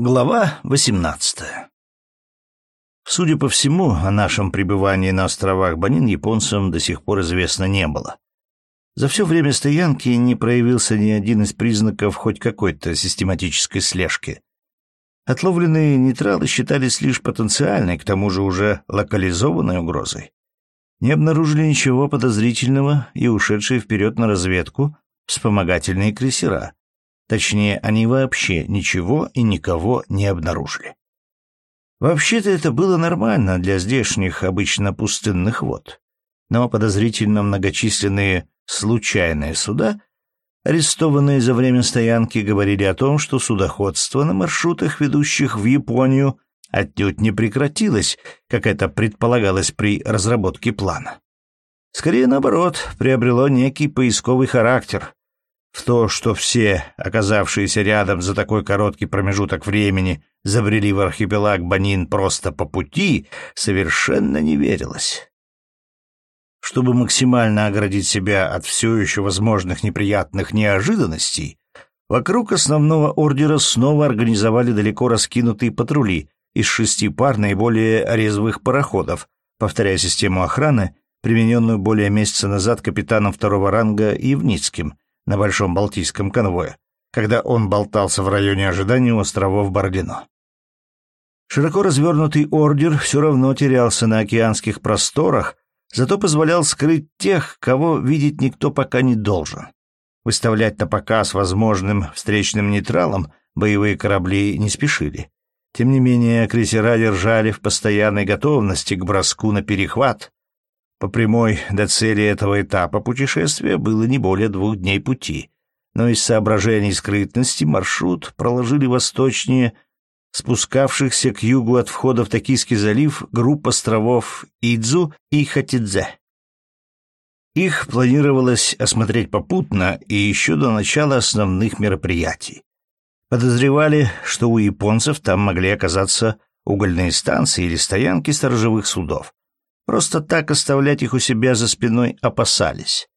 Глава 18. Судя по всему, о нашем пребывании на островах Банин японцам до сих пор известно не было. За все время стоянки не проявился ни один из признаков хоть какой-то систематической слежки. Отловленные нейтралы считались лишь потенциальной, к тому же уже локализованной угрозой. Не обнаружили ничего подозрительного и ушедшие вперед на разведку вспомогательные крейсера — Точнее, они вообще ничего и никого не обнаружили. Вообще-то это было нормально для здешних обычно пустынных вод. Но подозрительно многочисленные случайные суда, арестованные за время стоянки, говорили о том, что судоходство на маршрутах, ведущих в Японию, отнюдь не прекратилось, как это предполагалось при разработке плана. Скорее наоборот, приобрело некий поисковый характер, в то, что все, оказавшиеся рядом за такой короткий промежуток времени, забрели в архипелаг Банин просто по пути, совершенно не верилось. Чтобы максимально оградить себя от все еще возможных неприятных неожиданностей, вокруг основного ордера снова организовали далеко раскинутые патрули из шести пар наиболее резвых пароходов, повторяя систему охраны, примененную более месяца назад капитаном второго ранга Евницким — на Большом Балтийском конвое, когда он болтался в районе ожидания островов Бородино. Широко развернутый ордер все равно терялся на океанских просторах, зато позволял скрыть тех, кого видеть никто пока не должен. Выставлять на показ возможным встречным нейтралам боевые корабли не спешили. Тем не менее, крейсера держали в постоянной готовности к броску на перехват, по прямой до цели этого этапа путешествия было не более двух дней пути, но из соображений скрытности маршрут проложили восточнее спускавшихся к югу от входа в Токийский залив групп островов Идзу и Хатидзе. Их планировалось осмотреть попутно и еще до начала основных мероприятий. Подозревали, что у японцев там могли оказаться угольные станции или стоянки сторожевых судов. Просто так оставлять их у себя за спиной опасались.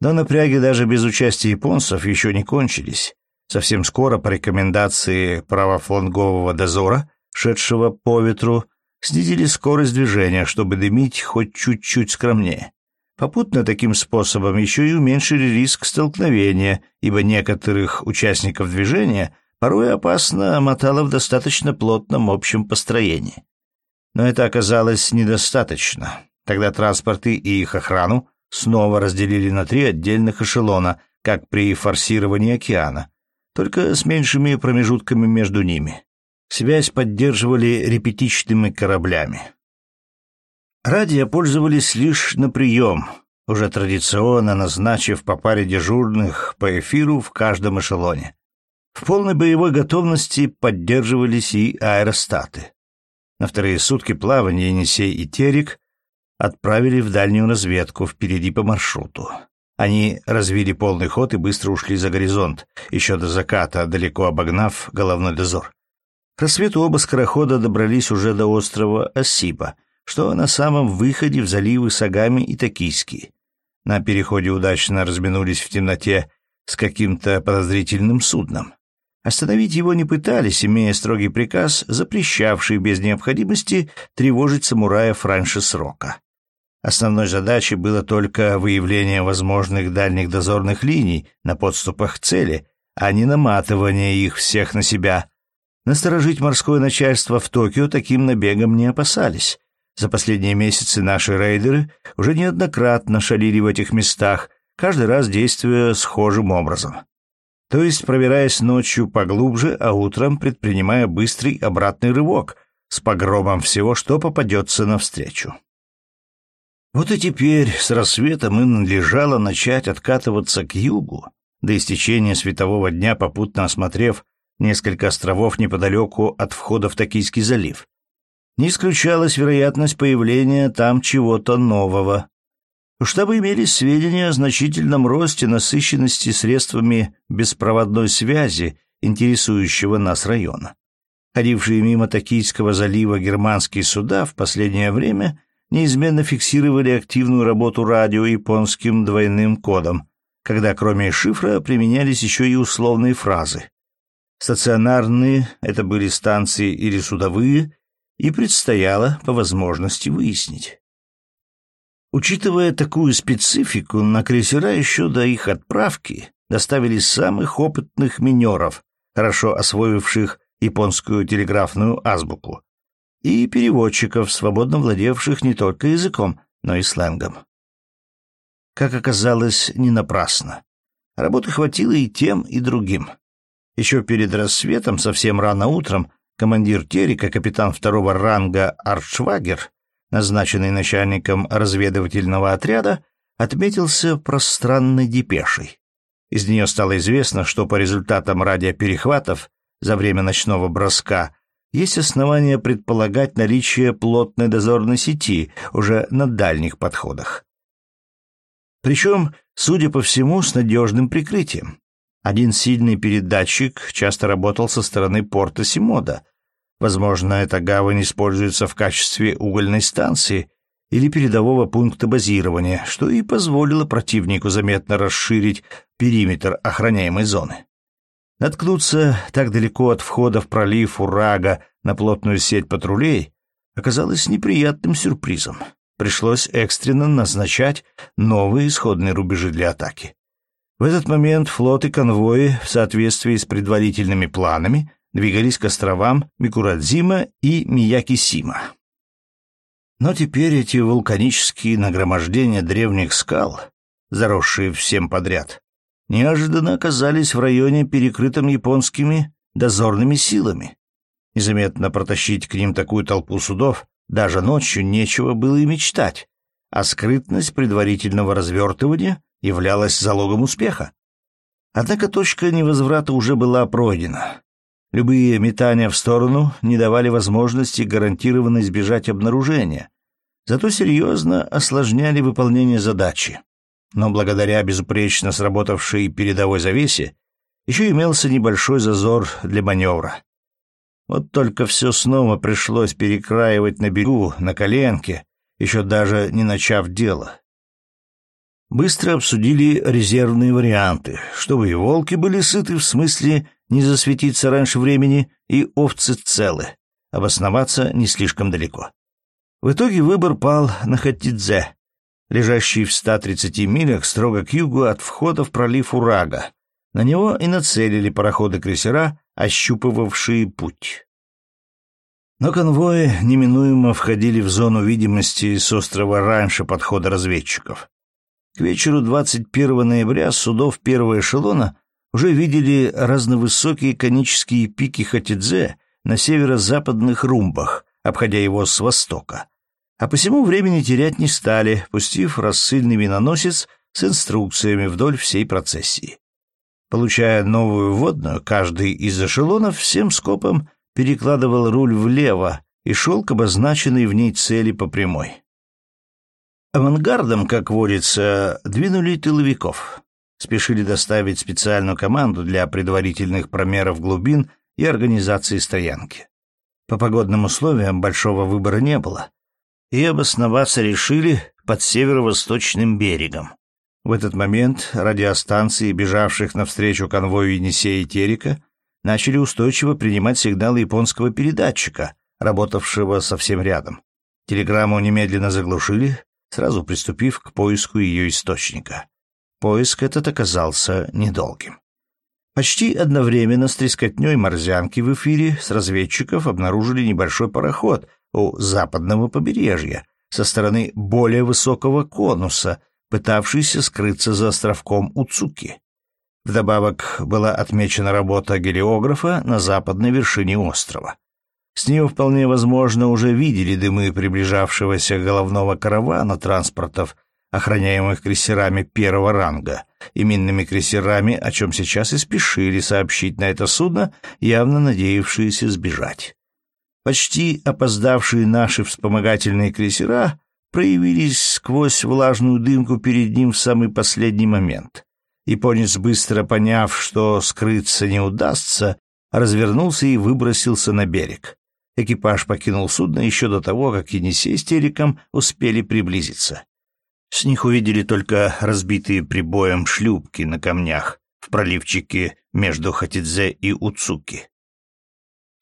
Но напряги даже без участия японцев еще не кончились. Совсем скоро по рекомендации правофлангового дозора, шедшего по ветру, снизили скорость движения, чтобы дымить хоть чуть-чуть скромнее. Попутно таким способом еще и уменьшили риск столкновения, ибо некоторых участников движения порой опасно мотало в достаточно плотном общем построении. Но это оказалось недостаточно. Тогда транспорты и их охрану снова разделили на три отдельных эшелона, как при форсировании океана, только с меньшими промежутками между ними. Связь поддерживали репетичными кораблями. Радио пользовались лишь на прием, уже традиционно назначив по паре дежурных по эфиру в каждом эшелоне. В полной боевой готовности поддерживались и аэростаты. На вторые сутки плавания Енисей и Терек отправили в дальнюю разведку впереди по маршруту. Они развили полный ход и быстро ушли за горизонт, еще до заката, далеко обогнав головной дозор. К рассвету оба скорохода добрались уже до острова Осипа, что на самом выходе в заливы Сагами и Токийский. На переходе удачно разминулись в темноте с каким-то подозрительным судном. Остановить его не пытались, имея строгий приказ, запрещавший без необходимости тревожить самураев раньше срока. Основной задачей было только выявление возможных дальних дозорных линий на подступах к цели, а не наматывание их всех на себя. Насторожить морское начальство в Токио таким набегом не опасались. За последние месяцы наши рейдеры уже неоднократно шалили в этих местах, каждый раз действуя схожим образом то есть пробираясь ночью поглубже, а утром предпринимая быстрый обратный рывок с погромом всего, что попадется навстречу. Вот и теперь с рассветом им надлежало начать откатываться к югу, до истечения светового дня попутно осмотрев несколько островов неподалеку от входа в Токийский залив. Не исключалась вероятность появления там чего-то нового, штаба имелись сведения о значительном росте насыщенности средствами беспроводной связи интересующего нас района. Ходившие мимо Токийского залива германские суда в последнее время неизменно фиксировали активную работу радио японским двойным кодом, когда кроме шифра применялись еще и условные фразы. стационарные это были станции или судовые, и предстояло по возможности выяснить. Учитывая такую специфику, на крейсера еще до их отправки доставили самых опытных минеров, хорошо освоивших японскую телеграфную азбуку, и переводчиков, свободно владевших не только языком, но и сленгом. Как оказалось, не напрасно. Работы хватило и тем, и другим. Еще перед рассветом, совсем рано утром, командир Терека, капитан второго ранга Артшвагер, назначенный начальником разведывательного отряда, отметился пространной депешей. Из нее стало известно, что по результатам радиоперехватов за время ночного броска есть основания предполагать наличие плотной дозорной сети уже на дальних подходах. Причем, судя по всему, с надежным прикрытием. Один сильный передатчик часто работал со стороны порта Симода. Возможно, эта гавань используется в качестве угольной станции или передового пункта базирования, что и позволило противнику заметно расширить периметр охраняемой зоны. Наткнуться так далеко от входа в пролив Урага на плотную сеть патрулей оказалось неприятным сюрпризом. Пришлось экстренно назначать новые исходные рубежи для атаки. В этот момент флот и конвои в соответствии с предварительными планами двигались к островам Микурадзима и Миякисима. Но теперь эти вулканические нагромождения древних скал, заросшие всем подряд, неожиданно оказались в районе, перекрытом японскими дозорными силами. Незаметно протащить к ним такую толпу судов даже ночью нечего было и мечтать, а скрытность предварительного развертывания являлась залогом успеха. Однако точка невозврата уже была пройдена. Любые метания в сторону не давали возможности гарантированно избежать обнаружения, зато серьезно осложняли выполнение задачи но благодаря безупречно сработавшей передовой завесе еще имелся небольшой зазор для маневра. Вот только все снова пришлось перекраивать на берегу, на коленке, еще даже не начав дело. Быстро обсудили резервные варианты, чтобы и волки были сыты в смысле не засветиться раньше времени, и овцы целы, обосноваться не слишком далеко. В итоге выбор пал на Хатидзе, лежащий в 130 милях строго к югу от входа в пролив Урага. На него и нацелили пароходы-крейсера, ощупывавшие путь. Но конвои неминуемо входили в зону видимости с острова раньше подхода разведчиков. К вечеру 21 ноября судов первого эшелона уже видели разновысокие конические пики Хатидзе на северо-западных румбах, обходя его с востока а посему времени терять не стали, пустив рассыльный миноносец с инструкциями вдоль всей процессии. Получая новую водную, каждый из эшелонов всем скопом перекладывал руль влево и шел к обозначенной в ней цели по прямой. Авангардом, как водится, двинули тыловиков. Спешили доставить специальную команду для предварительных промеров глубин и организации стоянки. По погодным условиям большого выбора не было и обосноваться решили под северо-восточным берегом. В этот момент радиостанции, бежавших навстречу конвою Енисея и Терека, начали устойчиво принимать сигналы японского передатчика, работавшего совсем рядом. Телеграмму немедленно заглушили, сразу приступив к поиску ее источника. Поиск этот оказался недолгим. Почти одновременно с трескотней морзянки в эфире с разведчиков обнаружили небольшой пароход, у западного побережья, со стороны более высокого конуса, пытавшийся скрыться за островком Уцуки. Вдобавок была отмечена работа гелиографа на западной вершине острова. С нее вполне возможно уже видели дымы приближавшегося головного каравана транспортов, охраняемых крейсерами первого ранга, именными крейсерами, о чем сейчас и спешили сообщить на это судно, явно надеявшиеся сбежать. Почти опоздавшие наши вспомогательные крейсера проявились сквозь влажную дымку перед ним в самый последний момент. Японец, быстро поняв, что скрыться не удастся, развернулся и выбросился на берег. Экипаж покинул судно еще до того, как Енисей с Териком успели приблизиться. С них увидели только разбитые прибоем шлюпки на камнях, в проливчике между Хатидзе и Уцуки.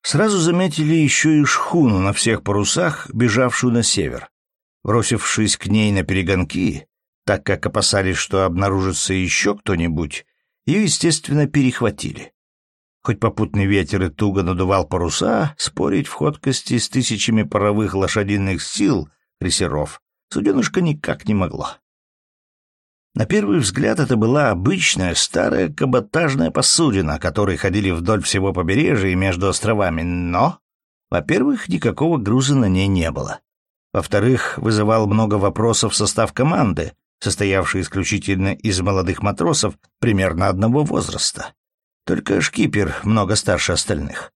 Сразу заметили еще и шхуну на всех парусах, бежавшую на север. Бросившись к ней на перегонки, так как опасались, что обнаружится еще кто-нибудь, ее, естественно, перехватили. Хоть попутный ветер и туго надувал паруса, спорить в ходкости с тысячами паровых лошадиных сил крейсеров суденышка никак не могла. На первый взгляд это была обычная старая каботажная посудина, которой ходили вдоль всего побережья и между островами, но, во-первых, никакого груза на ней не было. Во-вторых, вызывал много вопросов состав команды, состоявший исключительно из молодых матросов примерно одного возраста. Только шкипер много старше остальных.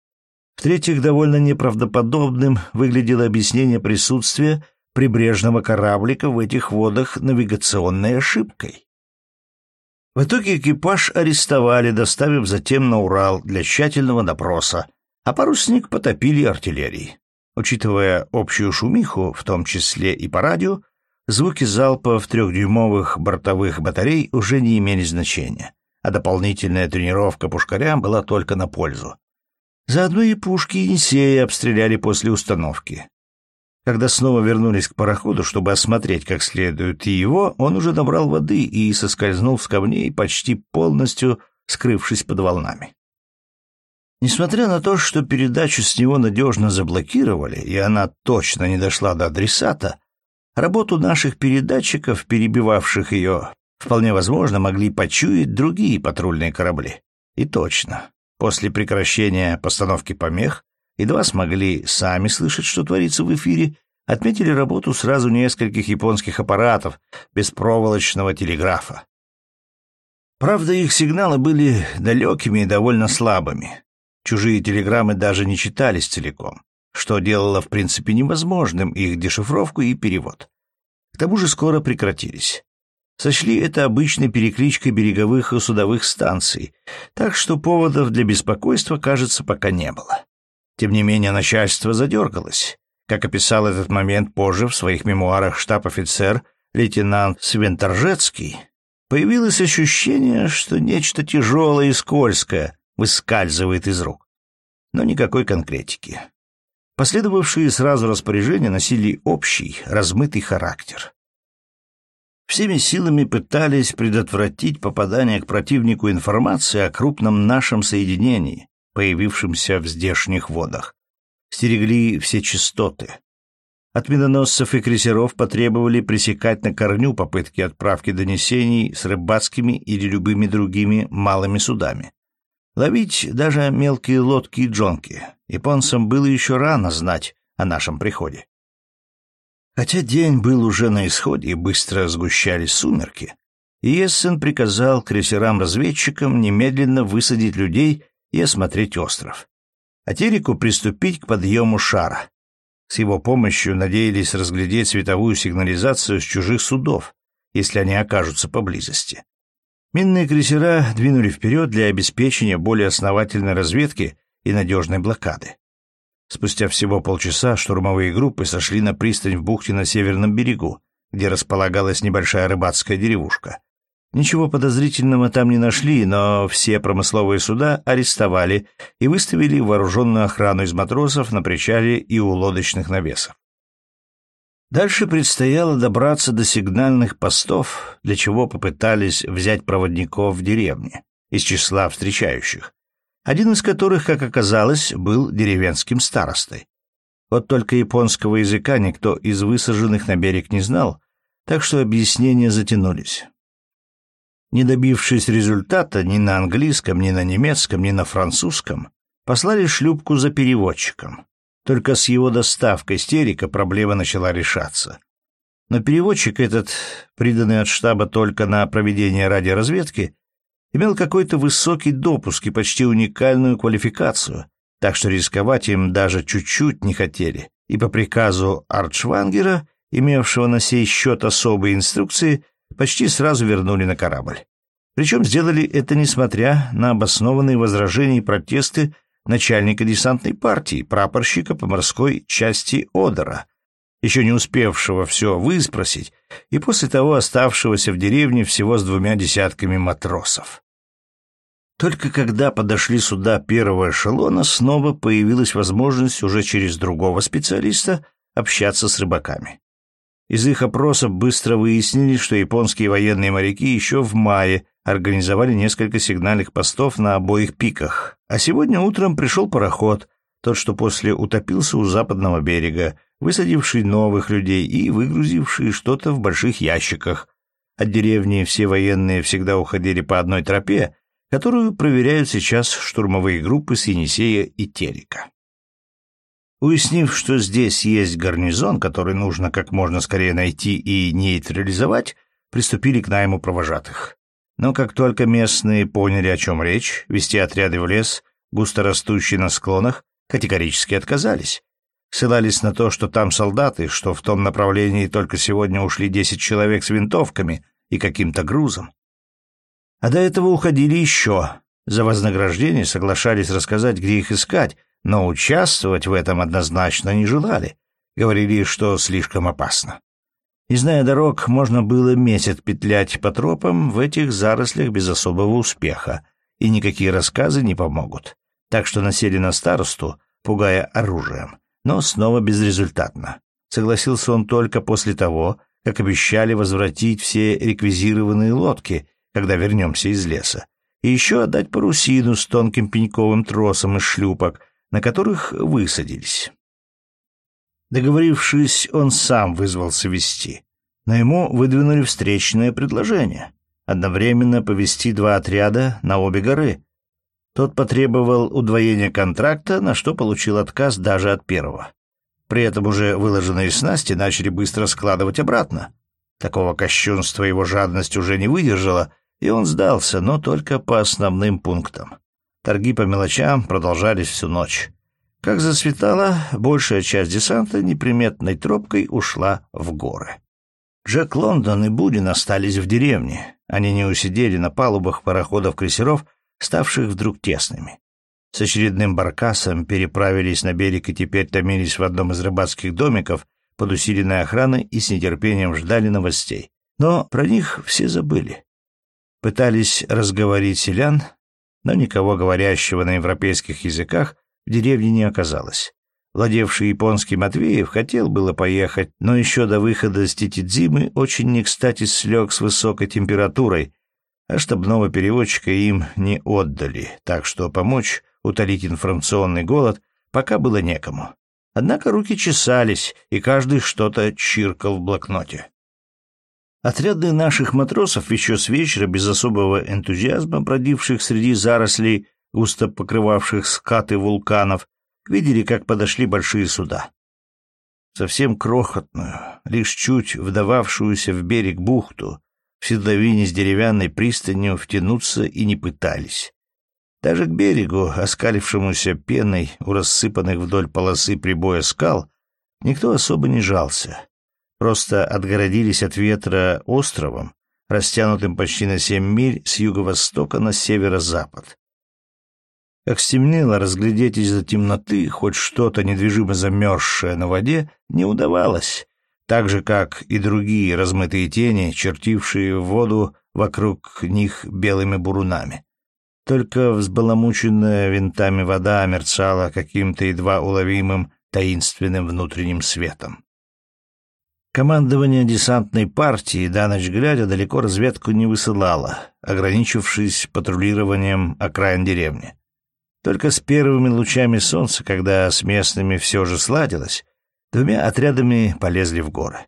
В-третьих, довольно неправдоподобным выглядело объяснение присутствия прибрежного кораблика в этих водах навигационной ошибкой. В итоге экипаж арестовали, доставив затем на Урал для тщательного допроса, а парусник потопили артиллерией. Учитывая общую шумиху, в том числе и по радио, звуки залпов трехдюймовых бортовых батарей уже не имели значения, а дополнительная тренировка пушкарям была только на пользу. Заодно и пушки Енисея обстреляли после установки. Когда снова вернулись к пароходу, чтобы осмотреть как следует его, он уже набрал воды и соскользнул с камней, почти полностью скрывшись под волнами. Несмотря на то, что передачу с него надежно заблокировали, и она точно не дошла до адресата, работу наших передатчиков, перебивавших ее, вполне возможно, могли почуять другие патрульные корабли. И точно, после прекращения постановки помех, едва смогли сами слышать, что творится в эфире, отметили работу сразу нескольких японских аппаратов беспроволочного телеграфа. Правда, их сигналы были далекими и довольно слабыми. Чужие телеграммы даже не читались целиком, что делало в принципе невозможным их дешифровку и перевод. К тому же скоро прекратились. Сочли это обычной перекличкой береговых и судовых станций, так что поводов для беспокойства, кажется, пока не было. Тем не менее, начальство задергалось. Как описал этот момент позже в своих мемуарах штаб-офицер лейтенант Свенторжецкий, появилось ощущение, что нечто тяжелое и скользкое выскальзывает из рук. Но никакой конкретики. Последовавшие сразу распоряжения носили общий, размытый характер. Всеми силами пытались предотвратить попадание к противнику информации о крупном нашем соединении, появившемся в здешних водах. Стерегли все частоты. От миноносцев и крейсеров потребовали пресекать на корню попытки отправки донесений с рыбацкими или любыми другими малыми судами. Ловить даже мелкие лодки и джонки. Японцам было еще рано знать о нашем приходе. Хотя день был уже на исходе и быстро сгущались сумерки, Иессен приказал крейсерам-разведчикам немедленно высадить людей и осмотреть остров. А Тереку приступить к подъему шара. С его помощью надеялись разглядеть световую сигнализацию с чужих судов, если они окажутся поблизости. Минные крейсера двинули вперед для обеспечения более основательной разведки и надежной блокады. Спустя всего полчаса штурмовые группы сошли на пристань в бухте на северном берегу, где располагалась небольшая рыбацкая деревушка. Ничего подозрительного там не нашли, но все промысловые суда арестовали и выставили вооруженную охрану из матросов на причале и у лодочных навесов. Дальше предстояло добраться до сигнальных постов, для чего попытались взять проводников в деревне из числа встречающих, один из которых, как оказалось, был деревенским старостой. Вот только японского языка никто из высаженных на берег не знал, так что объяснения затянулись. Не добившись результата ни на английском, ни на немецком, ни на французском, послали шлюпку за переводчиком. Только с его доставкой стерика проблема начала решаться. Но переводчик этот, приданный от штаба только на проведение радиоразведки, имел какой-то высокий допуск и почти уникальную квалификацию, так что рисковать им даже чуть-чуть не хотели, и по приказу Артшвангера, имевшего на сей счет особые инструкции, почти сразу вернули на корабль. Причем сделали это несмотря на обоснованные возражения и протесты начальника десантной партии, прапорщика по морской части Одера, еще не успевшего все выспросить, и после того оставшегося в деревне всего с двумя десятками матросов. Только когда подошли сюда первого эшелона, снова появилась возможность уже через другого специалиста общаться с рыбаками. Из их опросов быстро выяснили, что японские военные моряки еще в мае организовали несколько сигнальных постов на обоих пиках, а сегодня утром пришел пароход, тот, что после утопился у западного берега, высадивший новых людей и выгрузивший что-то в больших ящиках. От деревни все военные всегда уходили по одной тропе, которую проверяют сейчас штурмовые группы с Енисея и Терека. Уяснив, что здесь есть гарнизон, который нужно как можно скорее найти и нейтрализовать, приступили к найму провожатых. Но как только местные поняли, о чем речь, вести отряды в лес, густо растущий на склонах, категорически отказались. Ссылались на то, что там солдаты, что в том направлении только сегодня ушли десять человек с винтовками и каким-то грузом. А до этого уходили еще. За вознаграждение соглашались рассказать, где их искать, но участвовать в этом однозначно не желали. Говорили, что слишком опасно. Не зная дорог, можно было месяц петлять по тропам в этих зарослях без особого успеха, и никакие рассказы не помогут. Так что насели на старосту, пугая оружием, но снова безрезультатно. Согласился он только после того, как обещали возвратить все реквизированные лодки когда вернемся из леса, и еще отдать парусину с тонким пеньковым тросом из шлюпок, на которых высадились. Договорившись, он сам вызвался вести, но ему выдвинули встречное предложение — одновременно повести два отряда на обе горы. Тот потребовал удвоения контракта, на что получил отказ даже от первого. При этом уже выложенные снасти начали быстро складывать обратно. Такого кощунства его жадность уже не выдержала — и он сдался, но только по основным пунктам. Торги по мелочам продолжались всю ночь. Как засветало, большая часть десанта неприметной тропкой ушла в горы. Джек Лондон и Будин остались в деревне. Они не усидели на палубах пароходов-крейсеров, ставших вдруг тесными. С очередным баркасом переправились на берег и теперь томились в одном из рыбацких домиков под усиленной охраной и с нетерпением ждали новостей. Но про них все забыли. Пытались разговорить селян, но никого говорящего на европейских языках в деревне не оказалось. Владевший японским Матвеев хотел было поехать, но еще до выхода с Титидзимы очень не кстати слег с высокой температурой, а штабного переводчика им не отдали, так что помочь утолить информационный голод пока было некому. Однако руки чесались, и каждый что-то чиркал в блокноте. Отряды наших матросов еще с вечера без особого энтузиазма, бродивших среди зарослей, густо покрывавших скаты вулканов, видели, как подошли большие суда. Совсем крохотную, лишь чуть вдававшуюся в берег бухту, в седловине с деревянной пристанью втянуться и не пытались. Даже к берегу, оскалившемуся пеной у рассыпанных вдоль полосы прибоя скал, никто особо не жался просто отгородились от ветра островом, растянутым почти на семь миль с юго-востока на северо-запад. Как стемнело, разглядеть из-за темноты хоть что-то недвижимо замерзшее на воде не удавалось, так же, как и другие размытые тени, чертившие воду вокруг них белыми бурунами. Только взбаламученная винтами вода мерцала каким-то едва уловимым таинственным внутренним светом. Командование десантной партии, до ночь глядя, далеко разведку не высылало, ограничившись патрулированием окраин деревни. Только с первыми лучами солнца, когда с местными все же сладилось, двумя отрядами полезли в горы.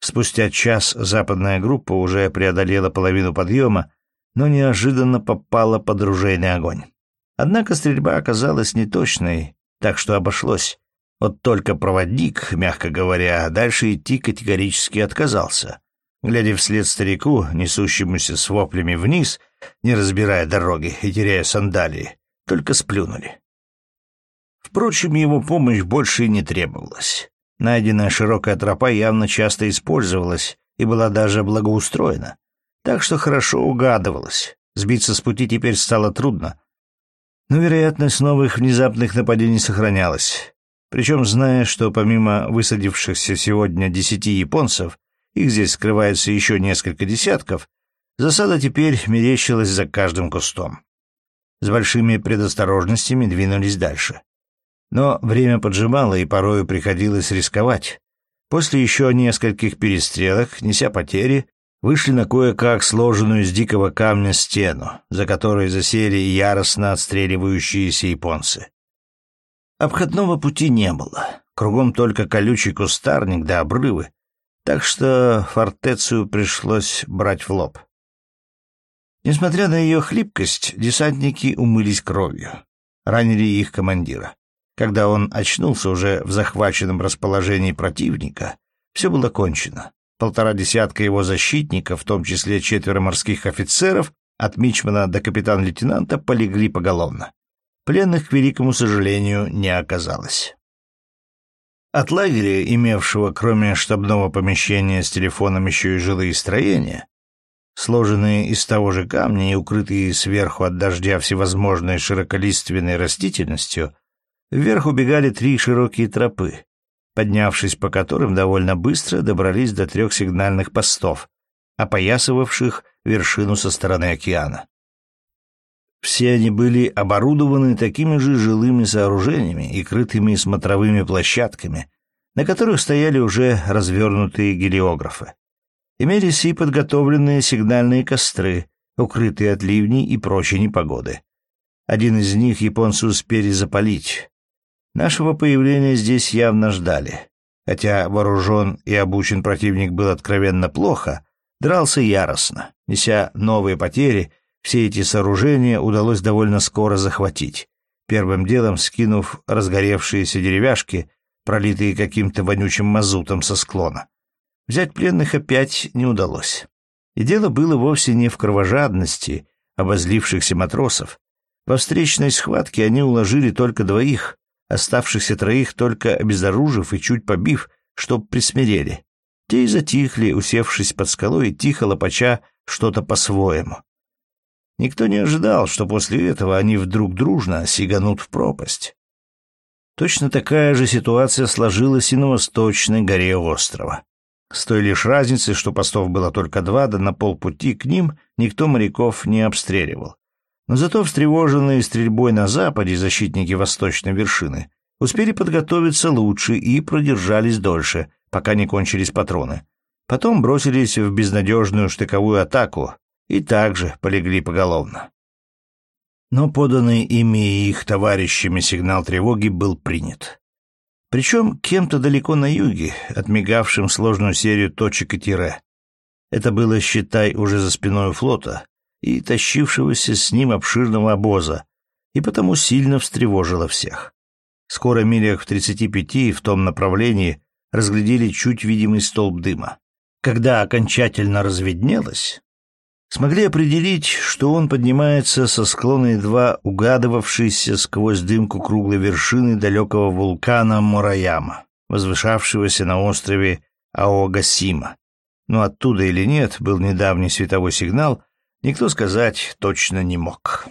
Спустя час западная группа уже преодолела половину подъема, но неожиданно попала под ружейный огонь. Однако стрельба оказалась неточной, так что обошлось. Вот только проводник, мягко говоря, дальше идти категорически отказался. Глядя вслед старику, несущемуся с воплями вниз, не разбирая дороги и теряя сандалии, только сплюнули. Впрочем, его помощь больше и не требовалась. Найденная широкая тропа явно часто использовалась и была даже благоустроена, так что хорошо угадывалась. Сбиться с пути теперь стало трудно, но вероятность новых внезапных нападений сохранялась. Причем, зная, что помимо высадившихся сегодня десяти японцев, их здесь скрывается еще несколько десятков, засада теперь мерещилась за каждым кустом. с большими предосторожностями двинулись дальше. Но время поджимало, и порою приходилось рисковать. После еще нескольких перестрелок, неся потери, вышли на кое-как сложенную из дикого камня стену, за которой засели яростно отстреливающиеся японцы. Обходного пути не было. Кругом только колючий кустарник да обрывы, так что фортецию пришлось брать в лоб. Несмотря на ее хлипкость, десантники умылись кровью. Ранили их командира. Когда он очнулся уже в захваченном расположении противника, все было кончено. Полтора десятка его защитников, в том числе четверо морских офицеров, от мичмана до капитан-лейтенанта, полегли поголовно. Пленных, к великому сожалению, не оказалось. От лагеря, имевшего кроме штабного помещения с телефоном еще и жилые строения, сложенные из того же камня и укрытые сверху от дождя всевозможной широколиственной растительностью, вверх убегали три широкие тропы, поднявшись по которым довольно быстро добрались до трех сигнальных постов, опоясывавших вершину со стороны океана. Все они были оборудованы такими же жилыми сооружениями и крытыми смотровыми площадками, на которых стояли уже развернутые гелиографы. Имелись и подготовленные сигнальные костры, укрытые от ливней и прочей непогоды. Один из них японцы успели запалить. Нашего появления здесь явно ждали. Хотя вооружен и обучен противник был откровенно плохо, дрался яростно, неся новые потери — все эти сооружения удалось довольно скоро захватить, первым делом скинув разгоревшиеся деревяшки, пролитые каким-то вонючим мазутом со склона. Взять пленных опять не удалось. И дело было вовсе не в кровожадности обозлившихся матросов. Во встречной схватке они уложили только двоих, оставшихся троих только обезоружив и чуть побив, чтоб присмирели. Те и затихли, усевшись под скалой и тихо лопача что-то по-своему. Никто не ожидал, что после этого они вдруг дружно сиганут в пропасть. Точно такая же ситуация сложилась и на восточной горе острова. С той лишь разницей, что постов было только два, да на полпути к ним никто моряков не обстреливал. Но зато встревоженные стрельбой на западе защитники восточной вершины успели подготовиться лучше и продержались дольше, пока не кончились патроны. Потом бросились в безнадежную штыковую атаку, и также полегли поголовно. Но поданный ими и их товарищами сигнал тревоги был принят. Причем кем-то далеко на юге, отмигавшим сложную серию точек и тире. Это было, считай, уже за спиной флота и тащившегося с ним обширного обоза, и потому сильно встревожило всех. Скоро милях в тридцати пяти в том направлении разглядели чуть видимый столб дыма. Когда окончательно разведнелось, смогли определить, что он поднимается со склона едва угадывавшейся сквозь дымку круглой вершины далекого вулкана Мураяма, возвышавшегося на острове Аогасима. Но оттуда или нет был недавний световой сигнал, никто сказать точно не мог.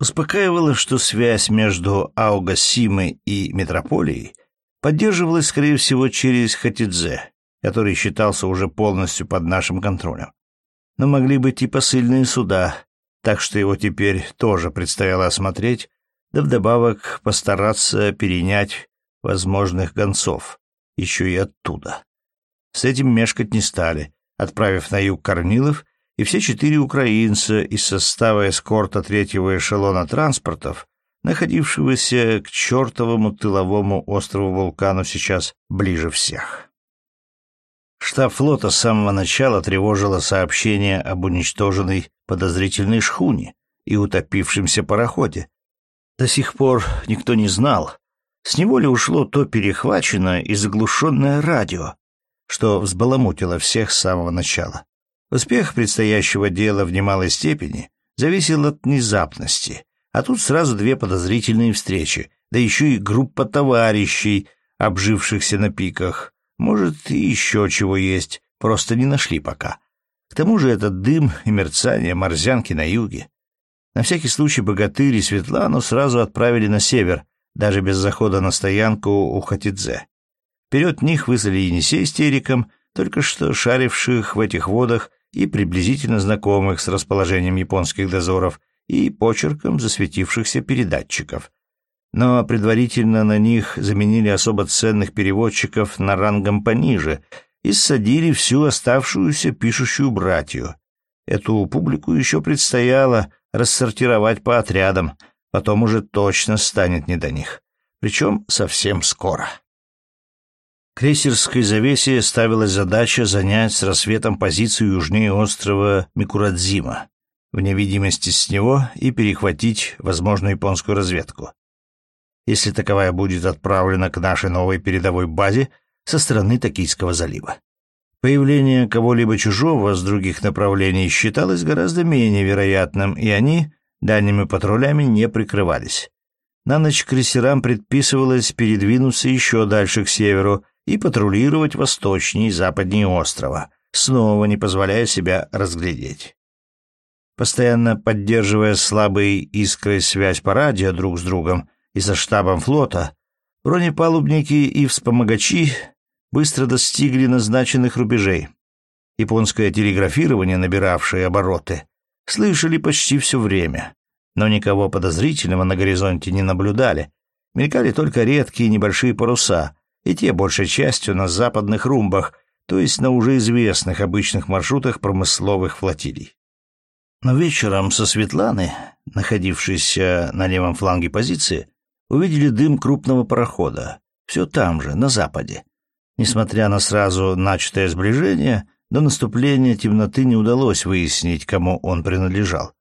Успокаивало, что связь между Аогасимой и метрополией поддерживалась, скорее всего, через Хатидзе, который считался уже полностью под нашим контролем но могли быть и посыльные суда, так что его теперь тоже предстояло осмотреть, да вдобавок постараться перенять возможных гонцов, еще и оттуда. С этим мешкать не стали, отправив на юг Корнилов и все четыре украинца из состава эскорта третьего эшелона транспортов, находившегося к чертовому тыловому острову-вулкану сейчас ближе всех. Штаб флота с самого начала тревожило сообщение об уничтоженной подозрительной шхуне и утопившемся пароходе. До сих пор никто не знал, с него ли ушло то перехваченное и заглушенное радио, что взбаламутило всех с самого начала. Успех предстоящего дела в немалой степени зависел от внезапности, а тут сразу две подозрительные встречи, да еще и группа товарищей, обжившихся на пиках — может, еще чего есть, просто не нашли пока. К тому же этот дым и мерцание морзянки на юге. На всякий случай богатырь и Светлану сразу отправили на север, даже без захода на стоянку у Хатидзе. Вперед них вызвали Енисей с Териком, только что шаривших в этих водах и приблизительно знакомых с расположением японских дозоров, и почерком засветившихся передатчиков. Но предварительно на них заменили особо ценных переводчиков на рангом пониже и ссадили всю оставшуюся пишущую братью. Эту публику еще предстояло рассортировать по отрядам, потом уже точно станет не до них. Причем совсем скоро. Крейсерской завесе ставилась задача занять с рассветом позицию южнее острова Микурадзима, вне видимости с него и перехватить возможную японскую разведку. Если таковая будет отправлена к нашей новой передовой базе со стороны Токийского залива. Появление кого-либо чужого с других направлений считалось гораздо менее вероятным, и они дальними патрулями не прикрывались. На ночь крейсерам предписывалось передвинуться еще дальше к северу и патрулировать восточнее и западнее острова, снова не позволяя себя разглядеть. Постоянно поддерживая слабой искрой связь по радио друг с другом и со штабом флота, бронепалубники и вспомогачи быстро достигли назначенных рубежей. Японское телеграфирование, набиравшее обороты, слышали почти все время, но никого подозрительного на горизонте не наблюдали. Мелькали только редкие небольшие паруса, и те большей частью на западных румбах, то есть на уже известных обычных маршрутах промысловых флотилий. Но вечером со Светланы, находившейся на левом фланге позиции, увидели дым крупного парохода, все там же, на западе. Несмотря на сразу начатое сближение, до наступления темноты не удалось выяснить, кому он принадлежал.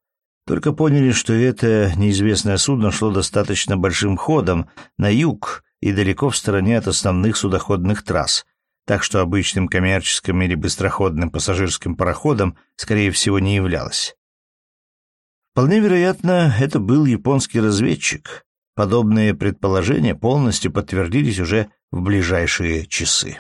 Только поняли, что это неизвестное судно шло достаточно большим ходом на юг и далеко в стороне от основных судоходных трасс, так что обычным коммерческим или быстроходным пассажирским пароходом, скорее всего, не являлось. Вполне вероятно, это был японский разведчик. Подобные предположения полностью подтвердились уже в ближайшие часы.